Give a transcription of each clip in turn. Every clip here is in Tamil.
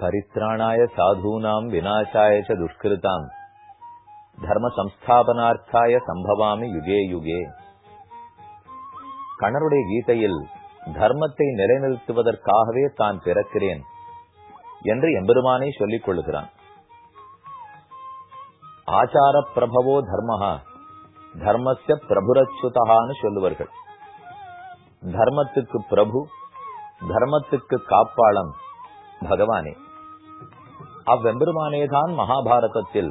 பரித்ராணாய சாதூனாம் விநாசாய ச துஷ்கிருதாம் தர்ம சம்ஸ்தாபனார்த்தாய சம்பவாமி யுகே யுகே கணருடைய கீதையில் தர்மத்தை நிலைநிறுத்துவதற்காகவே தான் பிறக்கிறேன் என்று எம்பெருமானை சொல்லிக் கொள்கிறான் ஆச்சார பிரபவோ தர்மஹா தர்மஸ்ய பிரபுரச்சுதகான்னு சொல்லுவார்கள் தர்மத்துக்கு பிரபு தர்மத்துக்கு காப்பாளம் பகவானே அவ்வெம்பெருமானேதான் மகாபாரதத்தில்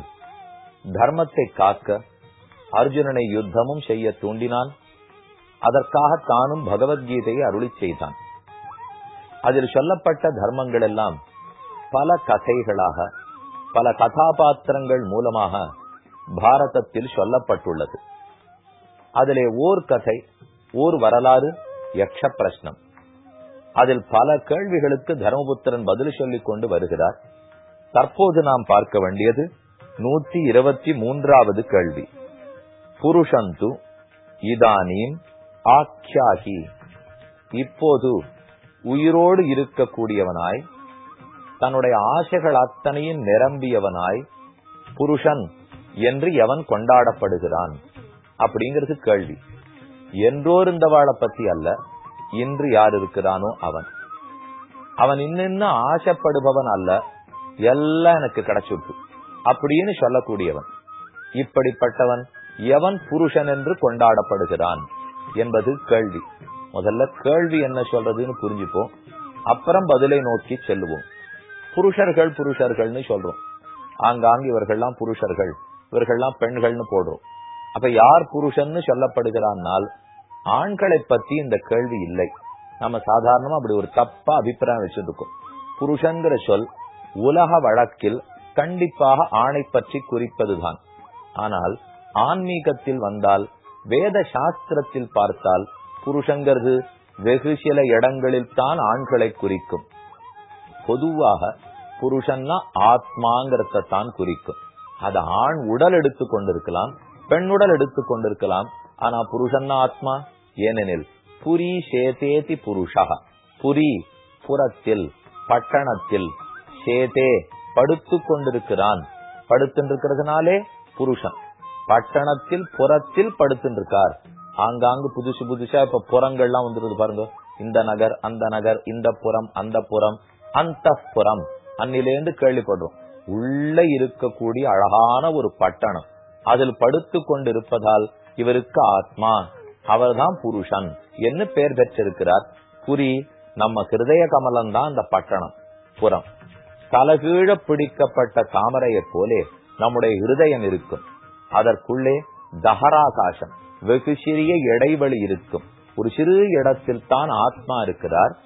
தர்மத்தை காக்க அர்ஜுனனை யுத்தமும் செய்ய தூண்டினான். அதற்காக தானும் பகவத்கீதையை அருளி செய்தான். அதில் சொல்லப்பட்ட தர்மங்கள் எல்லாம் பல கதைகளாக பல கதாபாத்திரங்கள் மூலமாக பாரதத்தில் சொல்லப்பட்டுள்ளது. அதிலே ஓர் கதை ஓர் வரலாறு யக்ஷ பிரஷ்னம் அதில் பல கேள்விகளுக்கு தர்மபுத்திரன் பதில் சொல்லிக் கொண்டு வருகிறார். தற்போது நாம் பார்க்க வேண்டியது நூத்தி இருபத்தி மூன்றாவது கேள்வி. புருஷந்து இதானீம் ஆக்யாகி. இப்போது உயிரோடு இருக்கக்கூடியவனாய் தன்னுடைய ஆசைகள் அத்தனையும் நிரம்பியவனாய் புருஷன் என்று எவன் கொண்டாடப்படுகிறான் அப்படிங்கிறது கேள்வி. இந்த இருந்தவாளை பத்தி அல்ல இன்று யார் இருக்கிறானோ அவன். அவன் இன்னும் ஆசைப்படுபவன் அல்ல எல்லாம் எனக்கு கிடைச்சிருக்கு அப்படின்னு சொல்லக்கூடியவன். இப்படிப்பட்டவன் எவன் புருஷன் என்று கொண்டாடப்படுகிறான் என்பது கேள்வி. முதல்ல கேள்வி என்ன சொல்றதுன்னு புரிஞ்சுப்போம். அப்புறம் பதிலை நோக்கி செல்லுவோம். புருஷர்கள் புருஷர்கள்னு சொல்றோம். ஆங்காங்க இவர்கள்லாம் புருஷர்கள் இவர்கள்லாம் பெண்கள்னு போடுறோம். அப்ப யார் புருஷன்னு சொல்லப்படுகிறான்னால் ஆண்களை பத்தி இந்த கேள்வி இல்லை. நம்ம சாதாரணமா அப்படி ஒரு தப்பா அபிப்பிராயம் வச்சிருக்கோம். புருஷங்கிற சொல் உலக வழக்கில் கண்டிப்பாக ஆணை பற்றி குறிப்பதுதான். ஆனால் ஆன்மீகத்தில் வந்தால் வேத சாஸ்திரத்தில் பார்த்தால் புருஷங்கிறது வெகு சில இடங்களில் தான் ஆண்களை குறிக்கும். பொதுவாக புருஷன்னா ஆத்மாங்கிறத தான் குறிக்கும். அது ஆண் உடல் எடுத்து கொண்டிருக்கலாம் பெண் உடல் எடுத்து கொண்டிருக்கலாம் ஆனா புருஷன்னா ஆத்மா? ஏனெனில் புரி சேதேதி புருஷா. புரி புறத்தில் பட்டணத்தில் சேதே படுத்து கொண்டிருக்கிறான். படுத்துருக்கிறதுனாலே புருஷன். பட்டணத்தில் புறத்தில் படுத்துருக்கார் ஆங்காங்கு புதுசு புதுசா இப்ப புறங்கள்லாம் வந்துருது பாருங்க. இந்த நகர் அந்த நகர் இந்த புறம் அந்த புறம் அந்த புறம். அன்னிலேந்து கேள்விப்படுறோம். உள்ள இருக்கக்கூடிய அழகான ஒரு பட்டணம். அதில் படுத்து கொண்டிருப்பதால் இவருக்கு ஆத்மா. அவர்தான் புருஷன். என்ன பெயர் பெற்றிருக்கிறார்? புரி நம்ம ஹிருதய கமலம் தான் அந்த பட்டணம் புறம். தலகீழ பிடிக்கப்பட்ட தாமரையை போலே நம்முடைய இருதயம் இருக்கும். அதற்குள்ளே தஹராகாசம் வெகு சிறிய இடைவெளி இருக்கும். ஒரு சிறு இடத்தில் தான் ஆத்மா இருக்கிறார்.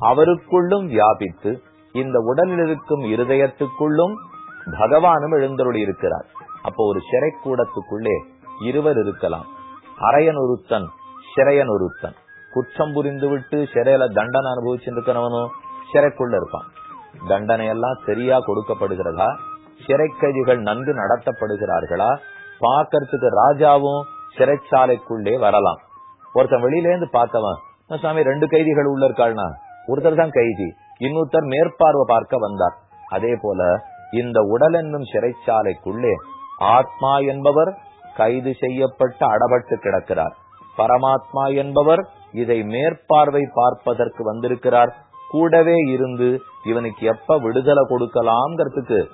அவருக்குள்ளும் வியாபித்து இந்த உடலில் இருக்கும் இருதயத்துக்குள்ளும் பகவானும் எழுந்தருளி இருக்கிறார். அப்போ ஒரு சிறை கூடத்துக்குள்ளே இருவர் இருக்கலாம். அரையன் ஒருத்தன் சிறையன் ஒருத்தன். குற்றம் புரிந்து விட்டு சிறையில தண்டனை அனுபவிச்சிருக்கிறவனும் சிறைக்குள்ள இருப்பான். தண்டனையெல்லாம் சரியா கொடுக்கப்படுகிறதா? சிறைக்கைதிகள் நன்கு நடத்தப்படுகிறார்களா? பாக்கிறதுக்கு ராஜாவும் சிறைச்சாலைக்குள்ளே வரலாம். ஒருத்தன் வெளியிலேருந்து பார்த்தவன் சாமி ரெண்டு கைதிகள் உள்ள இருக்காள்னா? ஒருத்தர் தான் கைதி. இன்னொருத்தர் மேற்பார்வை பார்க்க வந்தார். அதே போல இந்த உடல் என்னும் சிறைச்சாலைக்குள்ளே ஆத்மா என்பவர் கைது செய்யப்பட்டு அடபட்டு கிடக்கிறார். பரமாத்மா என்பவர் இதை மேற்பார்வை பார்ப்பதற்கு வந்திருக்கிறார். கூடவே இருந்து இவனுக்கு எப்ப விடுதலை கொடுக்கலாம்ங்கிறதுக்கு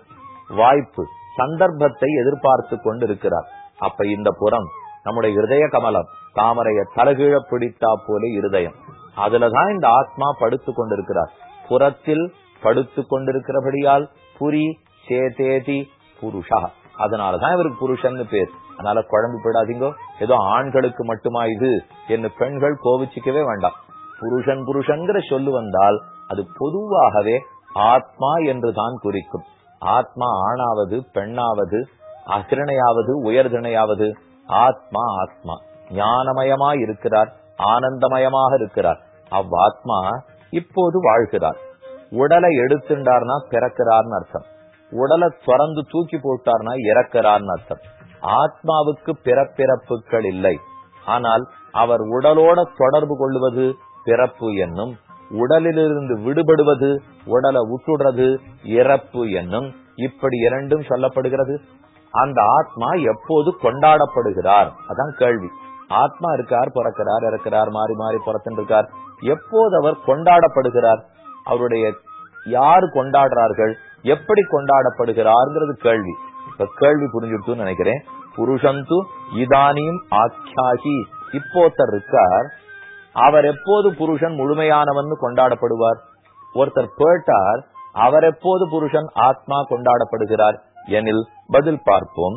வாய்ப்பு சந்தர்ப்பத்தை எதிர்பார்த்து கொண்டு இருக்கிறார் அப்ப இந்த புறம் நம்முடைய இருதய கமலம் தாமரைய தலகீழ பிடித்தா போல இருதயம். அதுலதான் இந்த ஆத்மா படுத்து கொண்டிருக்கிறார். புறத்தில் படுத்து கொண்டிருக்கிறபடியால் புரி சேதேதி புருஷா. அதனாலதான் இவருக்கு புருஷன் பேர். அதனால குழம்பு போயிடாதீங்கோ ஏதோ ஆண்களுக்கு மட்டுமா இது? என்று பெண்கள் கோவிச்சுக்கவே வேண்டாம். புருஷன் புருஷங்கிற சொல்லு வந்தால் அது பொதுவாகவே ஆத்மா என்று தான் குறிக்கும். ஆத்மா ஆணாவது பெண்ணாவது அசிரணையாவது உயர்திணையாவது. ஆத்மா ஆத்மா. ஞானமயமா இருக்கிறார் ஆனந்தமயமாக இருக்கிறார். அவ்வாத்மா இப்போது வாழ்கிறார். உடலை எடுத்துண்டார்னா பிறக்கிறார்னு அர்த்தம். உடலை தொடர்ந்து தூக்கி போட்டார்னா இறக்கிறார்னு அர்த்தம். ஆத்மாவுக்கு பிறப்பிறப்புகள் இல்லை. ஆனால் அவர் உடலோட தொடர்பு கொள்வது பிறப்பு என்னும் உடலிலிருந்து விடுபடுவது உடலை விட்டுடுறது இறப்பு என்னும் இப்படி இரண்டும் சொல்லப்படுகிறது. அந்த ஆத்மா எப்போது கொண்டாடப்படுகிறார்? அதான் கேள்வி. ஆத்மா இருக்கார் பிறக்கிறார் இறக்கிறார் மாறி மாறி பிறத்துட்டு இருக்கார் எப்போது அவர் கொண்டாடப்படுகிறார்? அவருடைய யாரு கொண்டாடுறார்கள்? எப்படி கொண்டாடப்படுகிறார்ங்கிறது கேள்வி. இப்ப கேள்வி புரிஞ்சுட்டு நினைக்கிறேன். புருஷந்து இதானியும் ஆக்கியாகி இப்போத்தர் இருக்கார் அவர் எப்போது புருஷன் முழுமையானவன் கொண்டாடப்படுவார்? ஒருத்தர் கேட்டார் அவர் எப்போது புருஷன் ஆத்மா கொண்டாடப்படுகிறார்? எனில் பதில் பார்ப்போம்.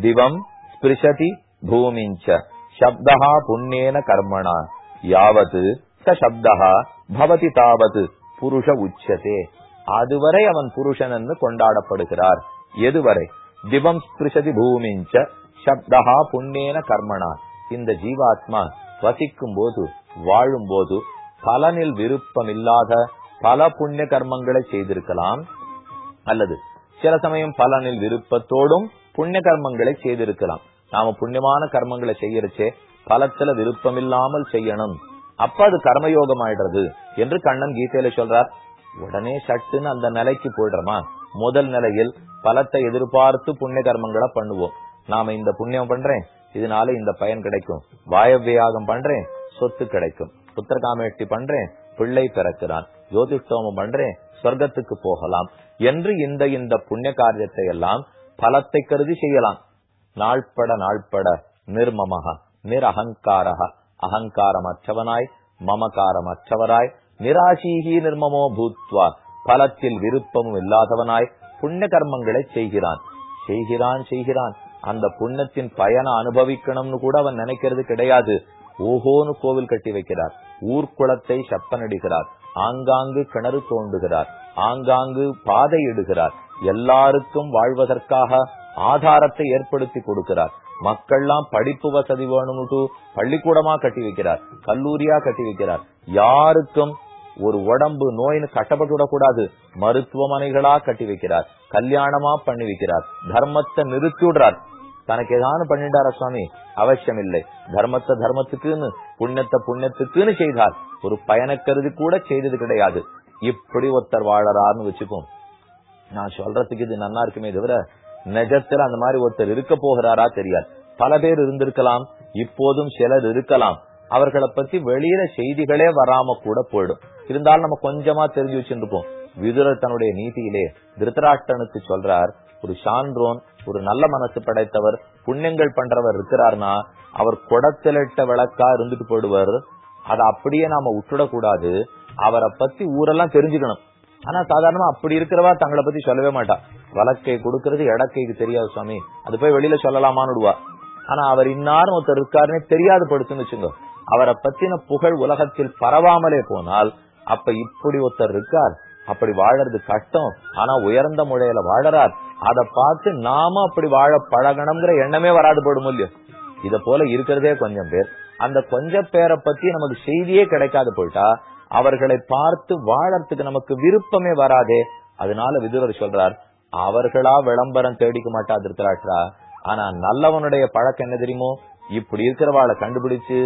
திவம் ஸ்பிருஷதி பூமிஞ்ச சப்தா புண்ணேன கர்மணா. யாவது ச சப்தா பவதி தாவது புருஷ உச்சதே. அதுவரை அவன் புருஷன் என்று கொண்டாடப்படுகிறார். எதுவரை? திவம் ஸ்பிருஷதி பூமிஞ்ச சப்தா புண்ணேன கர்மணா. இந்த ஜீவாத்மா வசிக்கும் போது வாழும் போது பலனில் விருப்பம் இல்லாத பல புண்ணிய கர்மங்களை செய்திருக்கலாம். அல்லது சில சமயம் பலனில் விருப்பத்தோடும் புண்ணிய கர்மங்களை செய்திருக்கலாம். நாம புண்ணியமான கர்மங்களை செய்யறச்சே பலத்துல விருப்பம் இல்லாமல் செய்யணும். அப்ப அது கர்மயோகம் ஆயிடுறது என்று கண்ணன் கீதையில சொல்றார். உடனே சட்டுன்னு அந்த நிலைக்கு போயிடுறமா? முதல் நிலையில் பலத்தை எதிர்பார்த்து புண்ணிய கர்மங்களை பண்ணுவோம். நாம இந்த புண்ணியம் பண்றேன் இதனால இந்த பயன் கிடைக்கும். வாயவியாகம் பண்றேன் சொத்து கிடைக்கும். புத்திரகாமேட்டி பண்றேன் பிள்ளை பிறக்கிறான். ஜோதிஷ்டோமம் பண்றேன் சொர்க்கத்துக்கு போகலாம். என்று இந்த இந்த புண்ணிய காரியத்தை எல்லாம் பலத்தை கருதி செய்யலாம். நாள்பட நாள்பட நிர்மமக நிரகங்காரக அகங்காரமற்றவனாய் மமகாரமற்றவராய் நிராசீகி நிர்மமோ பூத்வா. பலத்தில் விருப்பமும் இல்லாதவனாய் புண்ணிய கர்மங்களை செய்கிறான். செய்கிறான் செய்கிறான். அந்த புண்ணத்தின் பயனை அனுபவிக்கணும்னு கூட அவன் நினைக்கிறது கிடையாது. ஓஹோன்னு கோவில் கட்டி வைக்கிறார். ஊர்க்குளத்தை செப்பனடுகிறார். ஆங்காங்கு கிணறு தோண்டுகிறார். ஆங்காங்கு பாதை இடுகிறார். எல்லாருக்கும் வாழ்வதற்காக ஆதாரத்தை ஏற்படுத்தி கொடுக்கிறார். மக்கள்லாம் படிப்பு வசதி வேணும்னு பள்ளிக்கூடமா கட்டி வைக்கிறார். கல்லூரியா கட்டி வைக்கிறார். யாருக்கும் ஒரு உடம்பு நோயின்னு கட்டப்பட்டு விடக்கூடாது மருத்துவமனைகளா கட்டி வைக்கிறார். கல்யாணமா பண்ணி வைக்கிறார். தர்மத்தை நிறுத்தி விடுறார் தனக்கு ஏதாவது பண்ணிட்டாரா சுவாமி? அவசியம் இல்லை தர்மத்தை தர்மத்துக்குன்னு புண்ணியத்தை புண்ணியத்துக்குன்னு செய்தார். ஒரு பயணக்கருதி கூட செய்தது கிடையாது. இப்படி ஒருத்தர் வாழறாருன்னு வச்சுக்கோம் நான் சொல்றதுக்கு இது நன்னா இருக்குமே தவிர நிஜத்துல அந்த மாதிரி ஒருத்தர் இருக்க போகிறாரா தெரியாது. பல பேர் இருந்திருக்கலாம் இப்போதும் சிலர் இருக்கலாம். அவர்களை பத்தி வெளியில செய்திகளே வராம கூட போயிடும். இருந்தாலும் நம்ம கொஞ்சமா தெரிஞ்சு வச்சிருப்போம். விதுரர் தன்னுடைய நீதியிலே திருத்தராட்டனுக்கு சொல்றார் ஒரு சான்றோன் ஒரு நல்ல மனசு படைத்தவர் புண்ணியங்கள் பண்றவர் இருக்கிறார்னா அவர் குடத்திலிட்ட விளக்கா இருந்துட்டு போயிடுவார். அதை அப்படியே நாம விட்டுடக்கூடாது அவரை பத்தி ஊரெல்லாம் தெரிஞ்சுக்கணும். ஆனா சாதாரணமா அப்படி இருக்கிறவா தங்களை பத்தி சொல்லவே மாட்டா. வழக்கை கொடுக்கறது எடக்கைக்கு தெரியாது சுவாமி. அது போய் வெளியில சொல்லலாமான்னுடுவா ஆனா அவர் இன்னாரும் ஒருத்தர் இருக்காருன்னே தெரியாது படுத்துன்னு வச்சுங்க. அவரை பத்தின புகழ் உலகத்தில் பரவாமலே போனால் அப்ப இப்படி ஒருத்தர் இருக்கார். அப்படி வாழறது கஷ்டம். ஆனா உயர்ந்த முறையில வாழறார். அதை பார்த்து நாம அப்படி வாழ பழகணுங்கிற எண்ணமே வராது போடும் இல்லையோ? இத போல இருக்கிறதே கொஞ்சம் பேர். அந்த கொஞ்ச பேரை பத்தி நமக்கு செய்தியே கிடைக்காது போயிட்டா அவர்களை பார்த்து வாழறதுக்கு நமக்கு விருப்பமே வராதே. அதனால விதுவர் சொல்றார் அவர்களா விளம்பரம் தேடிக்க மாட்டா திருத்தராட்சா ஆனா நல்லவனுடைய பழக்கம் என்ன தெரியுமோ? இப்படி இருக்கிறவாளை கண்டுபிடிச்சு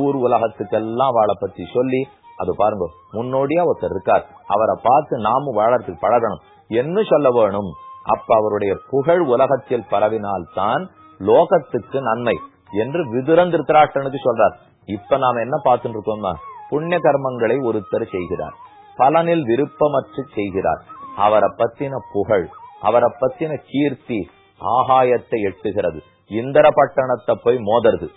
ஊர் உலகத்துக்கெல்லாம் வாழை பத்தி சொல்லி அது பாருங்க முன்னோடியா ஒருத்தர் இருக்கார். அவரை பார்த்து நாமும் வாழறதுக்கு பழகணும். என்ன சொல்ல வேணும்? அப்ப அவருடைய புகழ் உலகத்தில் பரவினால் தான் லோகத்துக்கு நன்மை என்று விதுரன் திருத்தராட்டனுக்கு சொல்றார். இப்ப நாம என்ன பார்த்துட்டு இருக்கோம்னா புண்ணிய கர்மங்களை ஒருத்தர் செய்கிறார். பலனில் விருப்பமற்று செய்கிறார். அவரை பத்தின புகழ் அவரை பத்தின கீர்த்தி ஆகாயத்தை எட்டுகிறது. இந்திர பட்டணத்தை போய் மோதருது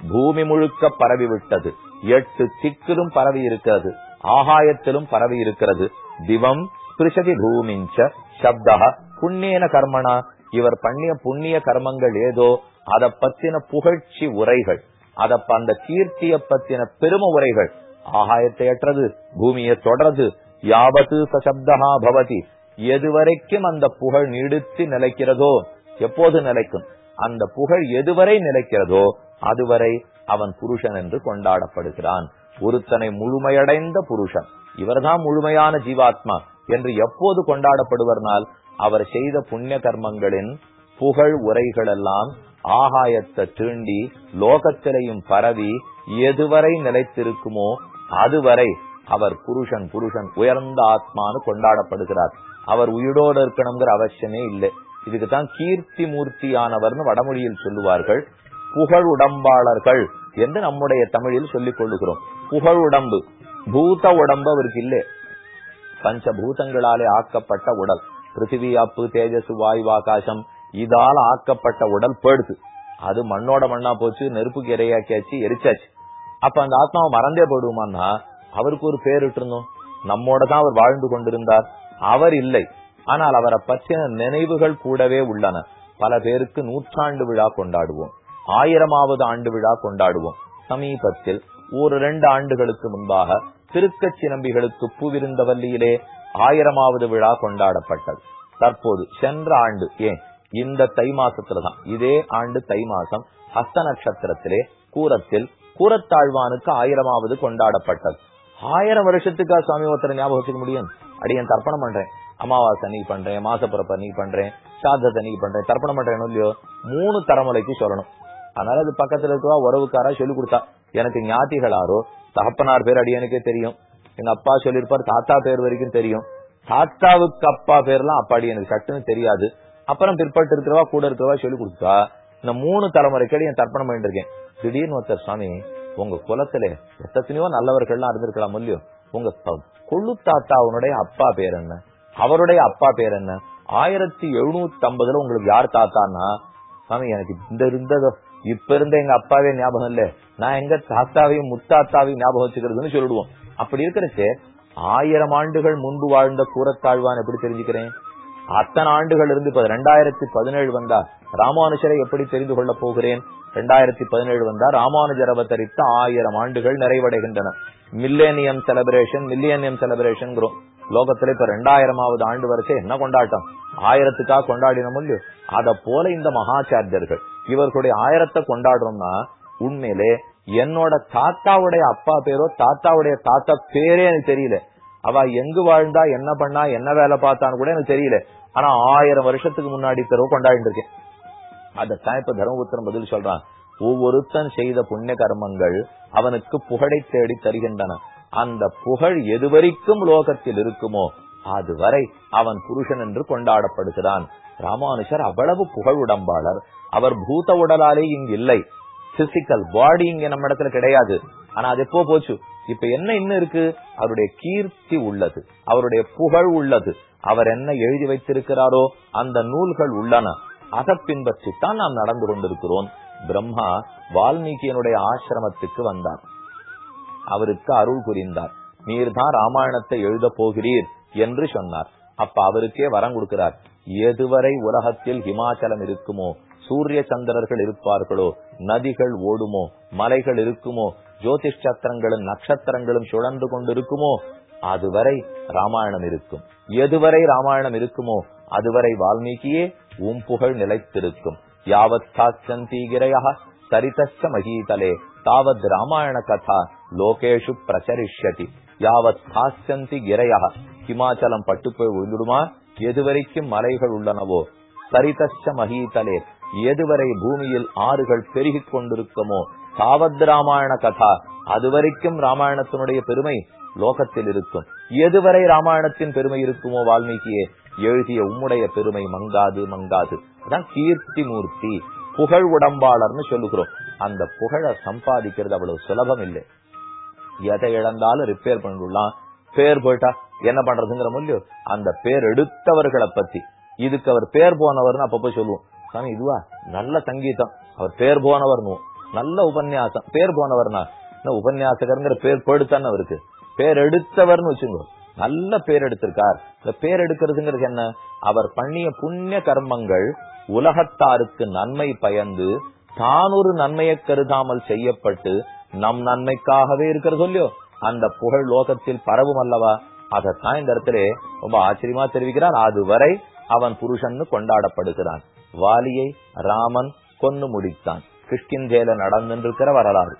பூமி முழுக்க பரவி விட்டது எட்டு திக்கிலும் பரவி இருக்கிறது. ஆகாயத்திலும் பரவி இருக்கிறது. திவம் ஸ்பிருஷதி பூமிஞ்ச சப்தா புண்ணியன கர்மனா இவர் பண்ணிய புண்ணிய கர்மங்கள் ஏதோ அதை பத்தின புகழ்ச்சி உரைகள். அத அந்த கீர்த்திய பத்தின பெரும உரைகள். ஆகாயத்தை ஏற்றது பூமியை தொடர்றது. யாவத்து சசப்தகா பவதி. எதுவரைக்கும் அந்த புகழ் நீடித்து நிலைக்கிறதோ எப்போது நிலைக்கும்? அந்த புகழ் எதுவரை நிலைக்கிறதோ அதுவரை அவன் புருஷன் என்று கொண்டாடப்படுகிறான். ஒருத்தனை முழுமையடைந்த புருஷன். இவர்தான் முழுமையான ஜீவாத்மா என்று எப்போது கொண்டாடப்படுவர்னால் அவர் செய்த புண்ணிய கர்மங்களின் புகழ் உரைகள் எல்லாம் ஆகாயத்தை தீண்டி லோகத்திலையும் பரவி எதுவரை நிலைத்திருக்குமோ அதுவரை அவர் புருஷன் புருஷன் உயர்ந்த ஆத்மான்னு கொண்டாடப்படுகிறார். அவர் உயிரோடு இருக்கணுங்கிற அவசியமே இல்லை. இதுக்குதான் கீர்த்தி மூர்த்தியானவர்னு வடமொழியில் சொல்லுவார்கள். புகழ் உடம்பாளர்கள் என்று நம்முடைய தமிழில் சொல்லிக் கொள்ளுகிறோம். புகழ் உடம்பு பூத உடம்பு அவருக்கு இல்லை. பஞ்சபூதங்களாலே ஆக்கப்பட்ட உடல். பிருத்திவி அப்பு தேஜஸ் வாயு ஆகாசம் இதால் ஆக்கப்பட்ட உடல் போயிடுது அது மண்ணோட மண்ணா போச்சு நெருப்புக்கு இரையாக்கியாச்சு எரிச்சாச்சு. அப்ப அந்த ஆத்மாவை மறந்தே போடுவோமான்னா அவருக்கு ஒரு பேர் இருந்தோம் நம்மோட தான் அவர் வாழ்ந்து கொண்டிருந்தார். அவர் இல்லை. ஆனால் அவரை பற்றின நினைவுகள் கூடவே உள்ளன. பல பேருக்கு நூற்றாண்டு விழா கொண்டாடுவோம். ஆயிரமாவது ஆண்டு விழா கொண்டாடுவோம். சமீபத்தில் ஒரு ரெண்டு ஆண்டுகளுக்கு முன்பாக திருக்கச்சி நம்பிகளுக்கு பூவிருந்தவல்லியிலே ஆயிரமாவது விழா கொண்டாடப்பட்டது. தற்போது சென்ற ஆண்டு ஏன் இந்த தை மாசத்துலதான். இதே ஆண்டு தை மாசம் ஹஸ்த நட்சத்திரத்திலே கூரத்தில் கூரத்தாழ்வானுக்கு ஆயிரமாவது கொண்டாடப்பட்டது. ஆயிரம் வருஷத்துக்கா சுவாமி ஒருத்தர் ஞாபகம் வச்சுக்க முடியும்? அடியன் தர்ப்பணம் பண்றேன். அமாவாசை நீ பண்றேன் மாசப்பிறப்ப நீ பண்றேன் சாதத்தை நீ பண்றேன். தர்ப்பணம் பண்றேன் இல்லையோ? மூணு தலைமுறைக்கு சொல்லணும். அதனால அது பக்கத்துல இருக்கவா உறவுக்காரா சொல்லி கொடுத்தா. எனக்கு ஞாத்திகளாரோ தகப்பனார் பேர் அடியனுக்கே தெரியும். எங்க அப்பா சொல்லியிருப்பார் தாத்தா பேர் வரைக்கும் தெரியும். தாத்தாவுக்கு அப்பா பேர்லாம் அப்பாடி எனக்கு சட்டுன்னு தெரியாது. அப்புறம் பிற்பட்டு இருக்கிறவா கூட இருக்கிறவா சொல்லி கொடுத்தா இந்த மூணு தலைமுறைக்கடி என் தர்ப்பணம் பண்ணிட்டு இருக்கேன் திடீர்னு ஒருத்தர் சுவாமி உங்க குலத்துல எத்தனையோ நல்லவர்கள்லாம் இருந்திருக்கலாம் இல்லையோ? உங்க கொள்ளு தாத்தாவுடைய அப்பா பேர் என்ன? அவருடைய அப்பா பேர் என்ன? ஆயிரத்தி எழுநூத்தி ஐம்பதுல உங்களுக்கு யார் தாத்தான்னா? சாமி எனக்கு இந்த இருந்ததோ இப்ப இருந்த எங்க அப்பாவே ஞாபகம் இல்ல. நான் எங்க தாத்தாவையும் முத்தாத்தாவையும் ஞாபகம் வச்சுக்கிறதுன்னு சொல்லிடுவோம். அப்படி இருக்கிறச்சே ஆயிரம் ஆண்டுகள் முன்பு வாழ்ந்த கூறத்தாழ்வான் எப்படி தெரிஞ்சுக்கிறேன்? அத்தனை ஆண்டுகள் இருந்து இப்ப ரெண்டாயிரத்தி பதினேழு வந்தா ராமானுஜரை எப்படி தெரிந்து கொள்ள போகிறேன்? ரெண்டாயிரத்தி பதினேழு வந்தா ராமானுஜர் அவதரித்த ஆயிரம் ஆண்டுகள் நிறைவடைகின்றன. மில்லேனியம் செலிபிரேஷன் மில்லியனியம் செலிபிரேஷன் லோகத்துல இப்ப ரெண்டாயிரமாவது ஆண்டு வரைக்கும் என்ன கொண்டாட்டம்? ஆயிரத்துக்காக கொண்டாடின முடியும் அத போல இந்த மகாச்சாரியர்கள். இவர்களுடைய ஆயிரத்தை கொண்டாடுறோம்னா உண்மையிலே என்னோட தாத்தாவுடைய அப்பா பேரோ தாத்தாவுடைய தாத்தா பேரே எனக்கு தெரியல. அவ எங்கு வாழ்ந்தா என்ன பண்ணா என்ன வேலை பார்த்தான்னு கூட எனக்கு தெரியல. ஆனா ஆயிரம் வருஷத்துக்கு முன்னாடி தரவு கொண்டாடிட்டு இருக்கேன். அதத்தான் இப்ப தர்மபுத்திரன் பதில் சொல்றான். ஒவ்வொருத்தன் செய்த புண்ணிய கர்மங்கள் அவனுக்கு புகழை தேடி தருகின்றன. அந்த புகழ் எதுவரைக்கும் லோகத்தில் இருக்குமோ அதுவரை அவன் புருஷன் என்று கொண்டாடப்படுகிறான். ராமானுஷர் அவ்வளவு புகழ் உடம்பாளர். அவர் பூத உடலாலே இங்கு இல்லை. பிசிக்கல் பாடி இங்க நம்ம இடத்துல கிடையாது. ஆனா அது எப்போ போச்சு? இப்ப என்ன இன்னும் இருக்கு? அவருடைய கீர்த்தி உள்ளது. அவருடைய புகழ் உள்ளது. அவர் என்ன எழுதி வைத்திருக்கிறாரோ அந்த நூல்கள் உள்ளன. அதை பின்பற்றித்தான் நாம் நடந்து கொண்டிருக்கிறோம். பிரம்மா வால்மீகியனுடைய ஆசிரமத்துக்கு வந்தார். அவருக்கு அருள் புரிந்தார். நீர்தான் ராமாயணத்தை எழுத போகிறீர் என்று சொன்னார். அப்ப அவருக்கே வரம் கொடுக்கிறார். எதுவரை உலகத்தில் ஹிமாச்சலம் இருக்குமோ சூரிய சந்திரர்கள் இருப்பார்களோ நதிகள் ஓடுமோ மலைகள் இருக்குமோ ஜோதிஷ் சத்திரங்களும் நட்சத்திரங்களும் சுழந்து கொண்டிருக்குமோ அதுவரை ராமாயணம் இருக்கும். எதுவரை ராமாயணம் இருக்குமோ அதுவரை வால்மீகியே உம் புகழ் நிலைத்திருக்கும். யாவத் சாச்சந்தி கிரையா சரிதச்ச மகீதலே தாவத் ராமாயண கதா லோகேஷு பிரச்சரிஷ்யதி. யாவத் சாச்சந்தி கிரையா ஹிமாச்சலம் பட்டு போய் விழுந்துடுமா? எதுவரைக்கும் மலைகள் உள்ளனவோ? சரிதச்ச மகீதலே எதுவரை பூமியில் ஆறுகள் பெருகிக் கொண்டிருக்குமோ? சாவத் ராமாயண கதா அதுவரைக்கும் ராமாயணத்தினுடைய பெருமை லோகத்தில் இருக்கும். எதுவரை ராமாயணத்தின் பெருமை இருக்குமோ வால்மீகியே? எழுதிய உம்முடைய பெருமை மங்காது மங்காது. அதான் கீர்த்தி மூர்த்தி புகழ் உடம்பாளர்னு சொல்லுகிறோம். அந்த புகழை சம்பாதிக்கிறது அவ்வளவு சுலபம் இல்லை. எதை இழந்தாலும் ரிப்பேர் பண்ணிடலாம். பேர் போயிட்டா என்ன பண்றதுங்கிற முடியும் அந்த பேர் எடுத்தவர்களை பத்தி. இதுக்கு அவர் பேர் போனவர்னு அப்பப்போ சொல்லுவோம். சாமி இதுவா? நல்ல சங்கீதம். அவர் பேர் போனவர்னு நல்ல உபன்யாசம். பேர் போனவர்னா உபன்யாசகருங்கிற பேர் போடுத்தானே அவருக்கு. பேர் எடுத்தவர்னு வச்சுங்க நல்ல பேர் எடுத்திருக்கார். இந்த பேர் எடுக்கிறதுங்கிறது என்ன? அவர் பண்ணிய புண்ணிய கர்மங்கள் உலகத்தாருக்கு நன்மை பயந்து தான் ஒரு நன்மையை கருதாமல் செய்யப்பட்டு நம் நன்மைக்காகவே இருக்கிற சொல்லியோ அந்த புகழ் லோகத்தில் பரவும் அல்லவா? அதத்தான் இந்த இடத்துல ரொம்ப ஆச்சரியமா தெரிவிக்கிறார். அதுவரை அவன் புருஷன் கொண்டாடப்படுகிறான். வாலியை ராமன் கொன்னு முடித்தான். கிருஷ்கிந்தேல நடந்திருக்கிற வரலாறு.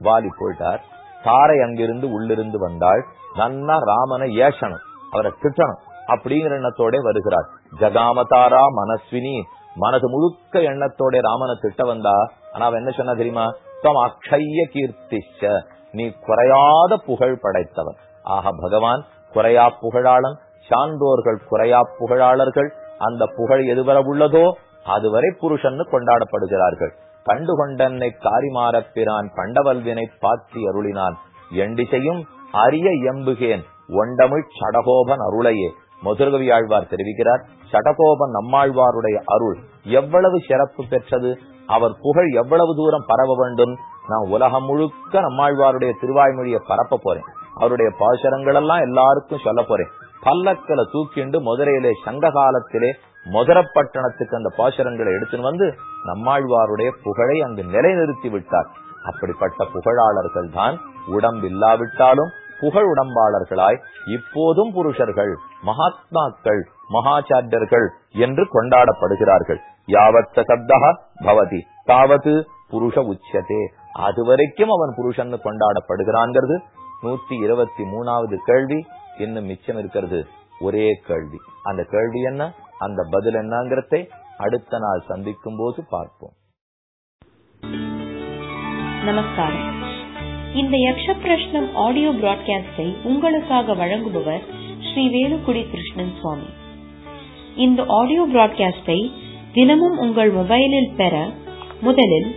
வாலி போயிட்டார். தாரை அங்கிருந்து உள்ளிருந்து வந்தாள். நன்னா ராமனை ஏசணும் அவரை திட்டணும் அப்படிங்கிற எண்ணத்தோட வருகிறார். ஜகாமதாரா மனஸ்வினி மனது முழுக்க எண்ணத்தோட ராமனை திட்ட வந்தா ஆனா அவன் என்ன சொன்ன தெரியுமா? தம் அக்ஷய கீர்த்திச்ச நீ குறையாத புகழ் படைத்தவன். ஆக பகவான் குறையா புகழாளன் சான்றோர்கள் குறையா புகழாளர்கள் அந்த புகழ் எதுவரை உள்ளதோ அதுவரை புருஷன் கொண்டாடப்படுகிறார்கள். கண்டு கொண்டன்னை காரிமாறப் பண்டவல்வினை பாத்தி அருளினான். எண்டிசையும் அரிய எம்புகேன் ஒண்டமிழ் சடகோபன் அருளையே. மதுரகவி ஆழ்வார் தெரிவிக்கிறார் சடகோபன் நம்மாழ்வாருடைய அருள் எவ்வளவு சிறப்பு பெற்றது அவர் புகழ் எவ்வளவு தூரம் பரவ வேண்டும் நான் உலகம் முழுக்க நம்மாழ்வாருடைய திருவாய்மொழியை பரப்ப போறேன். அவருடைய பாசரங்கள் எல்லாம் எல்லாருக்கும் சொல்ல போறேன். பல்லக்கல தூக்கிண்டு மதுரையிலே சங்க காலத்திலே மதுரப்பட்டணத்துக்கு அந்த பாசுரங்களை எடுத்துன்னு வந்து நம்மாழ்வாருடைய புகழை அங்கு நிலைநிறுத்தி விட்டார். அப்படிப்பட்ட புகழாளர்கள் தான் உடம்பில்லாவிட்டாலும் புகழ் உடம்பாளர்களாய் இப்போதும் புருஷர்கள் மகாத்மாக்கள் மகாச்சாரியர்கள் என்று கொண்டாடப்படுகிறார்கள். யாவத்த சப்தா பவதி. தாவது புருஷ உச்சதே. அது வரைக்கும் அவன் புருஷன் கொண்டாடப்படுகிறான்ங்கிறது நூத்தி இருபத்தி மூணாவது கேள்வி. இன்னும் மிச்சம் இருக்கிறது ஒரே கேள்வி. அந்த கேள்வி என்ன? அந்த பதில் என்னங்கிறதை அடுத்த நாள் சந்திக்கும் போது பார்ப்போம். நமஸ்காரம். இந்த யக்ஷ பிரஷ்னம் ஆடியோ பிராட்காஸ்டை உங்களுக்காக வழங்குபவர் ஸ்ரீ வேலுக்குடி கிருஷ்ணன் சுவாமி. இந்த ஆடியோ பிராட்காஸ்டை தினமும் உங்கள் மொபைலில் பெற முதலில்